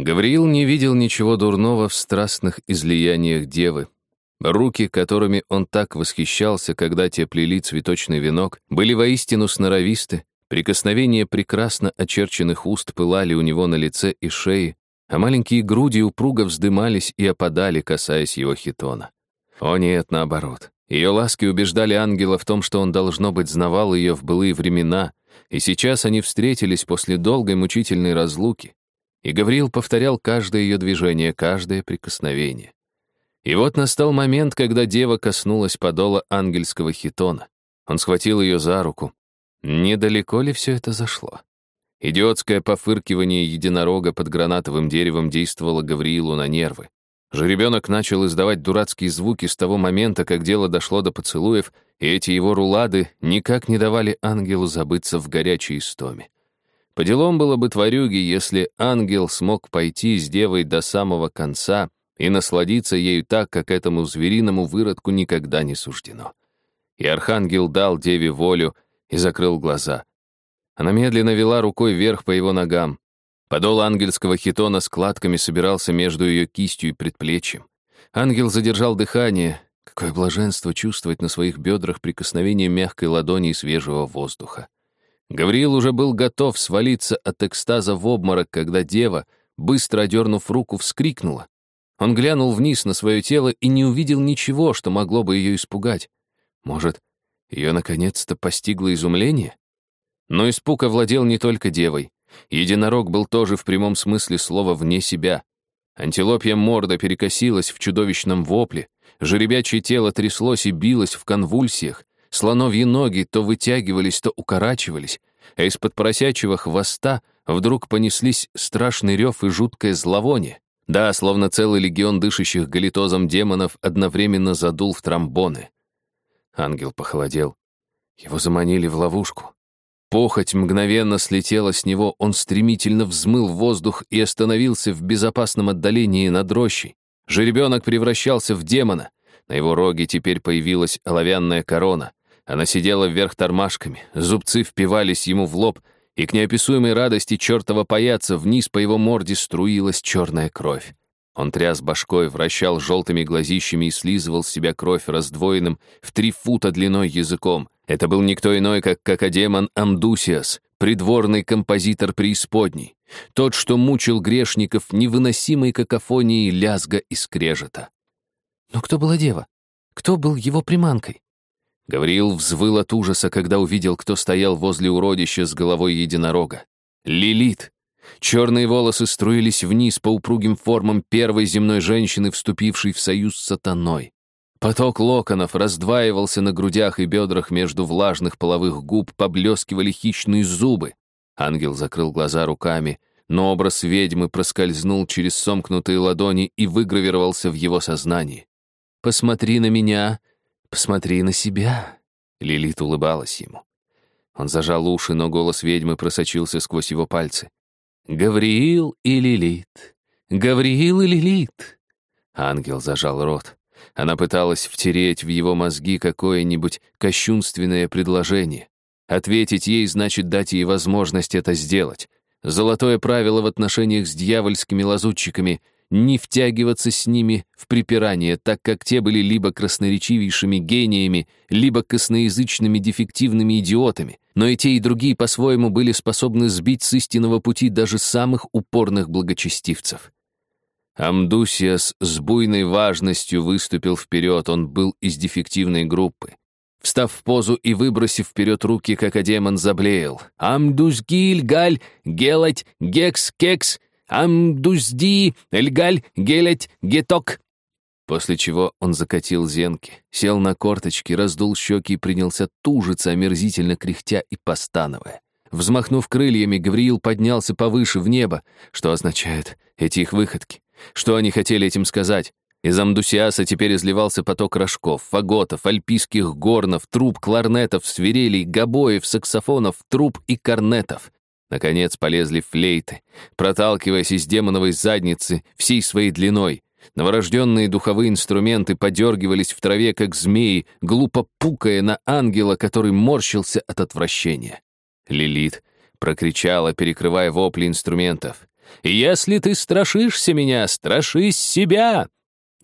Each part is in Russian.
Гавриил не видел ничего дурного в страстных излияниях девы. Руки, которыми он так восхищался, когда те плели цветочный венок, были воистину сноровисты, прикосновения прекрасно очерченных уст пылали у него на лице и шее, а маленькие груди упруго вздымались и опадали, касаясь его хитона. О нет, наоборот. Ее ласки убеждали ангела в том, что он, должно быть, знавал ее в былые времена, и сейчас они встретились после долгой мучительной разлуки. И Гавриил повторял каждое ее движение, каждое прикосновение. И вот настал момент, когда дева коснулась подола ангельского хитона. Он схватил ее за руку. Недалеко ли все это зашло? Идиотское пофыркивание единорога под гранатовым деревом действовало Гавриилу на нервы. Жеребенок начал издавать дурацкие звуки с того момента, как дело дошло до поцелуев, и эти его рулады никак не давали ангелу забыться в горячей истоме. По делам было бы тварюги, если ангел смог пойти с девой до самого конца и насладиться ею так, как этому звериному выродку никогда не суждено. И архангел дал деве волю и закрыл глаза. Она медленно вела рукой вверх по его ногам. Подол ангельского хитона складками собирался между ее кистью и предплечьем. Ангел задержал дыхание. Какое блаженство чувствовать на своих бедрах прикосновение мягкой ладони и свежего воздуха. Гавриил уже был готов свалиться от экстаза в обморок, когда дева, быстро одернув руку, вскрикнула. Он глянул вниз на свое тело и не увидел ничего, что могло бы ее испугать. Может, ее наконец-то постигло изумление? Но испуг овладел не только девой. Единорог был тоже в прямом смысле слова вне себя. Антилопья морда перекосилась в чудовищном вопле, жеребячье тело тряслось и билось в конвульсиях, Слоновьи ноги то вытягивались, то укорачивались, а из-под поросячьего хвоста вдруг понеслись страшный рев и жуткое зловоние. Да, словно целый легион дышащих галитозом демонов одновременно задул в тромбоны. Ангел похолодел. Его заманили в ловушку. Похоть мгновенно слетела с него, он стремительно взмыл в воздух и остановился в безопасном отдалении над рощей. Жеребенок превращался в демона. На его роге теперь появилась оловянная корона. Она сидела вверх тормашками, зубцы впивались ему в лоб, и к неописуемой радости чертова паяца вниз по его морде струилась черная кровь. Он тряс башкой, вращал желтыми глазищами и слизывал с себя кровь раздвоенным в три фута длиной языком. Это был никто иной, как какодемон Амдусиас, придворный композитор преисподней, тот, что мучил грешников невыносимой какофонией лязга и скрежета. Но кто была дева? Кто был его приманкой? Гавриил взвыл от ужаса, когда увидел, кто стоял возле уродища с головой единорога. Лилит. Черные волосы струились вниз по упругим формам первой земной женщины, вступившей в союз с сатаной. Поток локонов раздваивался на грудях и бедрах между влажных половых губ, поблескивали хищные зубы. Ангел закрыл глаза руками, но образ ведьмы проскользнул через сомкнутые ладони и выгравировался в его сознании. «Посмотри на меня «Посмотри на себя!» Лилит улыбалась ему. Он зажал уши, но голос ведьмы просочился сквозь его пальцы. «Гавриил и Лилит! Гавриил и Лилит!» Ангел зажал рот. Она пыталась втереть в его мозги какое-нибудь кощунственное предложение. Ответить ей значит дать ей возможность это сделать. Золотое правило в отношениях с дьявольскими лазутчиками — не втягиваться с ними в припирание, так как те были либо красноречивейшими гениями, либо косноязычными дефективными идиотами, но и те, и другие по-своему были способны сбить с истинного пути даже самых упорных благочестивцев. Амдусиас с буйной важностью выступил вперед, он был из дефективной группы. Встав в позу и выбросив вперед руки, как демон заблеял. «Амдусгиль, галь, гелать, гекс, кекс, Амдузди, Эльгаль, Гелять, Геток!» После чего он закатил зенки, сел на корточки, раздул щеки и принялся тужиться, омерзительно кряхтя и постановая. Взмахнув крыльями, Гавриил поднялся повыше в небо, что означают эти их выходки. Что они хотели этим сказать? Из Амдусиаса теперь изливался поток рожков, фаготов, альпийских горнов, труб, кларнетов, свирелей, гобоев, саксофонов, труб и корнетов. Наконец полезли флейты, проталкиваясь из демоновой задницы всей своей длиной. Новорожденные духовые инструменты подергивались в траве, как змеи, глупо пукая на ангела, который морщился от отвращения. Лилит прокричала, перекрывая вопли инструментов. «Если ты страшишься меня, страшись себя!»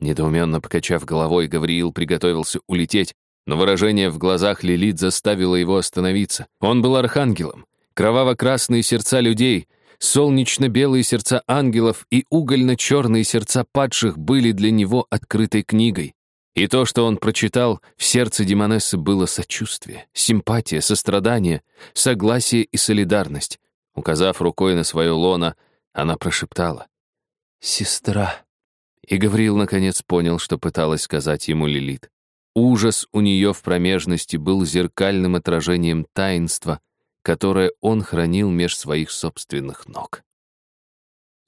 Недоуменно покачав головой, Гавриил приготовился улететь, но выражение в глазах Лилит заставило его остановиться. Он был архангелом. Кроваво-красные сердца людей, солнечно-белые сердца ангелов и угольно-черные сердца падших были для него открытой книгой. И то, что он прочитал, в сердце Демонессы было сочувствие, симпатия, сострадание, согласие и солидарность. Указав рукой на свое лоно, она прошептала «Сестра». И Гавриил наконец понял, что пыталась сказать ему Лилит. Ужас у нее в промежности был зеркальным отражением таинства, которое он хранил меж своих собственных ног.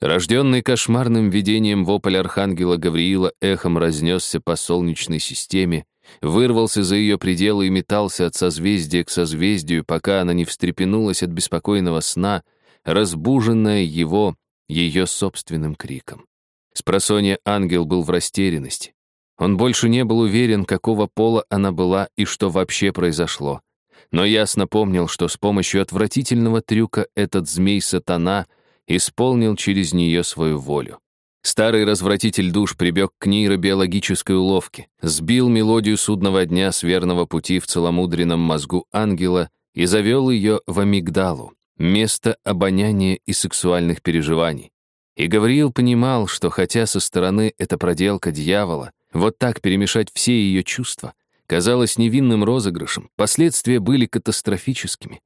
Рожденный кошмарным видением вопль архангела Гавриила эхом разнесся по солнечной системе, вырвался за ее пределы и метался от созвездия к созвездию, пока она не встрепенулась от беспокойного сна, разбуженная его, ее собственным криком. Спросонья ангел был в растерянности. Он больше не был уверен, какого пола она была и что вообще произошло. Но ясно помнил, что с помощью отвратительного трюка этот змей-сатана исполнил через нее свою волю. Старый развратитель душ прибег к нейробиологической уловке, сбил мелодию судного дня с верного пути в целомудренном мозгу ангела и завел ее в амигдалу, место обоняния и сексуальных переживаний. И Гавриил понимал, что хотя со стороны это проделка дьявола, вот так перемешать все ее чувства, казалось невинным розыгрышем, последствия были катастрофическими.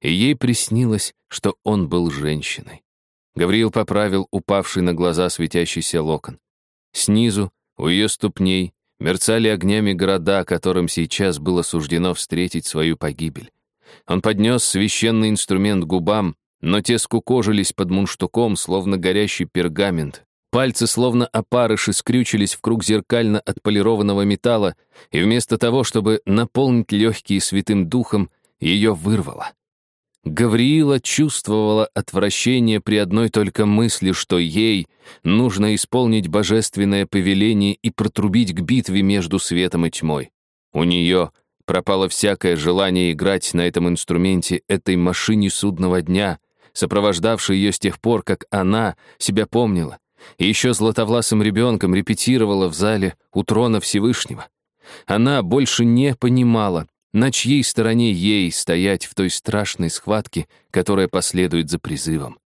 И ей приснилось, что он был женщиной. Гавриил поправил упавший на глаза светящийся локон. Снизу, у ее ступней, мерцали огнями города, которым сейчас было суждено встретить свою погибель. Он поднес священный инструмент губам, но те скукожились под мунштуком, словно горящий пергамент. Пальцы, словно опарыши, скрючились в круг зеркально отполированного металла, и вместо того, чтобы наполнить легкие святым духом, ее вырвало. Гавриила чувствовала отвращение при одной только мысли, что ей нужно исполнить божественное повеление и протрубить к битве между светом и тьмой. У нее пропало всякое желание играть на этом инструменте, этой машине судного дня, сопровождавший ее с тех пор, как она себя помнила, и еще златовласым ребенком репетировала в зале у трона Всевышнего. Она больше не понимала, на чьей стороне ей стоять в той страшной схватке, которая последует за призывом.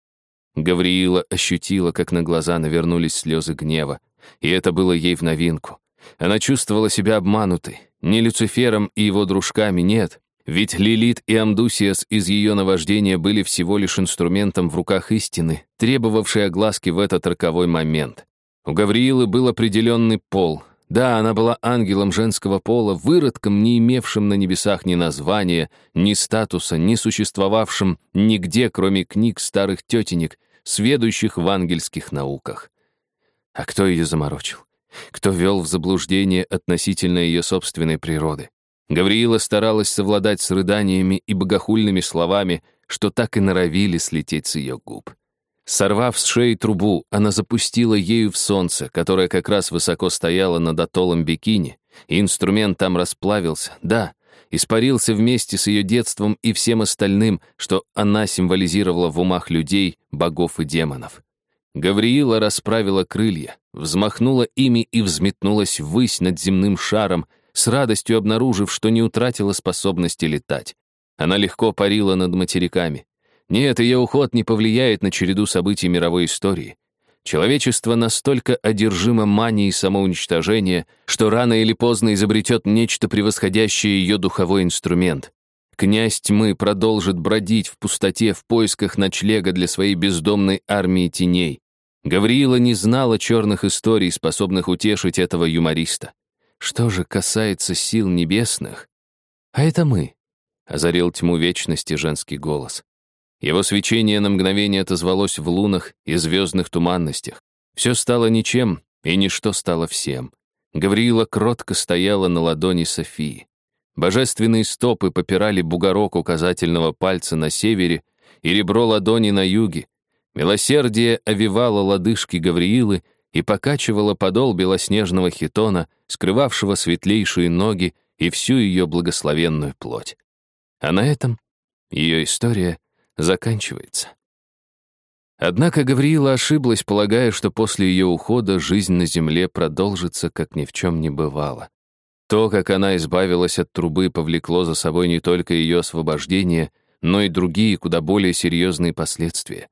Гавриила ощутила, как на глаза навернулись слезы гнева, и это было ей в новинку. Она чувствовала себя обманутой, не Люцифером и его дружками, нет, ведь Лилит и Амдусиас из ее наваждения были всего лишь инструментом в руках истины, требовавшей огласки в этот роковой момент. У Гавриилы был определенный пол. Да, она была ангелом женского пола, выродком, не имевшим на небесах ни названия, ни статуса, не существовавшим нигде, кроме книг старых тетенек, сведущих в ангельских науках. А кто ее заморочил? Кто вел в заблуждение относительно ее собственной природы? Гавриила старалась совладать с рыданиями и богохульными словами, что так и норовили слететь с ее губ. Сорвав с шеи трубу, она запустила ею в солнце, которое как раз высоко стояло над атоллом бикини, и инструмент там расплавился, да, испарился вместе с ее детством и всем остальным, что она символизировала в умах людей, богов и демонов. Гавриила расправила крылья, взмахнула ими и взметнулась ввысь над земным шаром, с радостью обнаружив, что не утратила способности летать. Она легко парила над материками. Нет, ее уход не повлияет на череду событий мировой истории. Человечество настолько одержимо манией самоуничтожения, что рано или поздно изобретет нечто превосходящее ее духовой инструмент. Князь тьмы продолжит бродить в пустоте в поисках ночлега для своей бездомной армии теней. Гавриила не знала черных историй, способных утешить этого юмориста. Что же касается сил небесных, а это мы, — озарил тьму вечности женский голос. Его свечение на мгновение отозвалось в лунах и звездных туманностях. Все стало ничем, и ничто стало всем. Гавриила кротко стояла на ладони Софии. Божественные стопы попирали бугорок указательного пальца на севере и ребро ладони на юге. Милосердие овивало лодыжки Гавриилы, и покачивала подол белоснежного хитона, скрывавшего светлейшие ноги и всю ее благословенную плоть. А на этом ее история заканчивается. Однако Гавриила ошиблась, полагая, что после ее ухода жизнь на земле продолжится, как ни в чем не бывало. То, как она избавилась от трубы, повлекло за собой не только ее освобождение, но и другие, куда более серьезные последствия.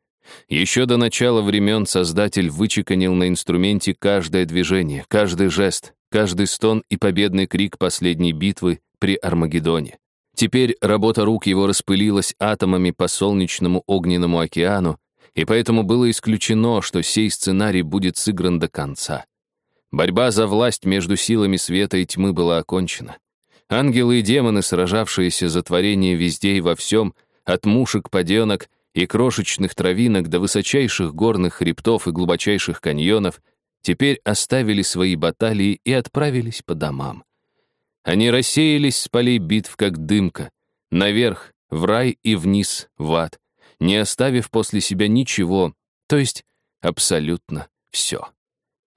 Еще до начала времен Создатель вычеканил на инструменте каждое движение, каждый жест, каждый стон и победный крик последней битвы при Армагеддоне. Теперь работа рук его распылилась атомами по солнечному огненному океану, и поэтому было исключено, что сей сценарий будет сыгран до конца. Борьба за власть между силами света и тьмы была окончена. Ангелы и демоны, сражавшиеся за творение везде и во всем, от мушек, поденок и крошечных травинок до высочайших горных хребтов и глубочайших каньонов, теперь оставили свои баталии и отправились по домам. Они рассеялись с полей битв, как дымка, наверх, в рай и вниз, в ад, не оставив после себя ничего, то есть абсолютно все.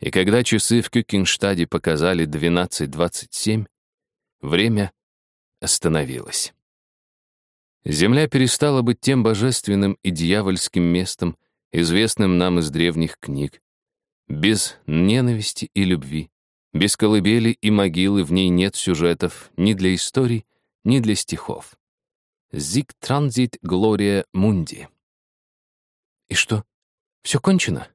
И когда часы в Кюкенштаде показали 12.27, время остановилось. Земля перестала быть тем божественным и дьявольским местом, известным нам из древних книг. Без ненависти и любви, без колыбели и могилы в ней нет сюжетов ни для историй, ни для стихов. Зиг транзит глория мунди. И что, все кончено?